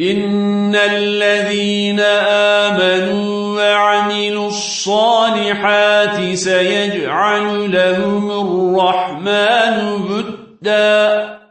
إن الذين آمنوا وعملوا الصالحات سيجعل لهم الرحمن بُدًّا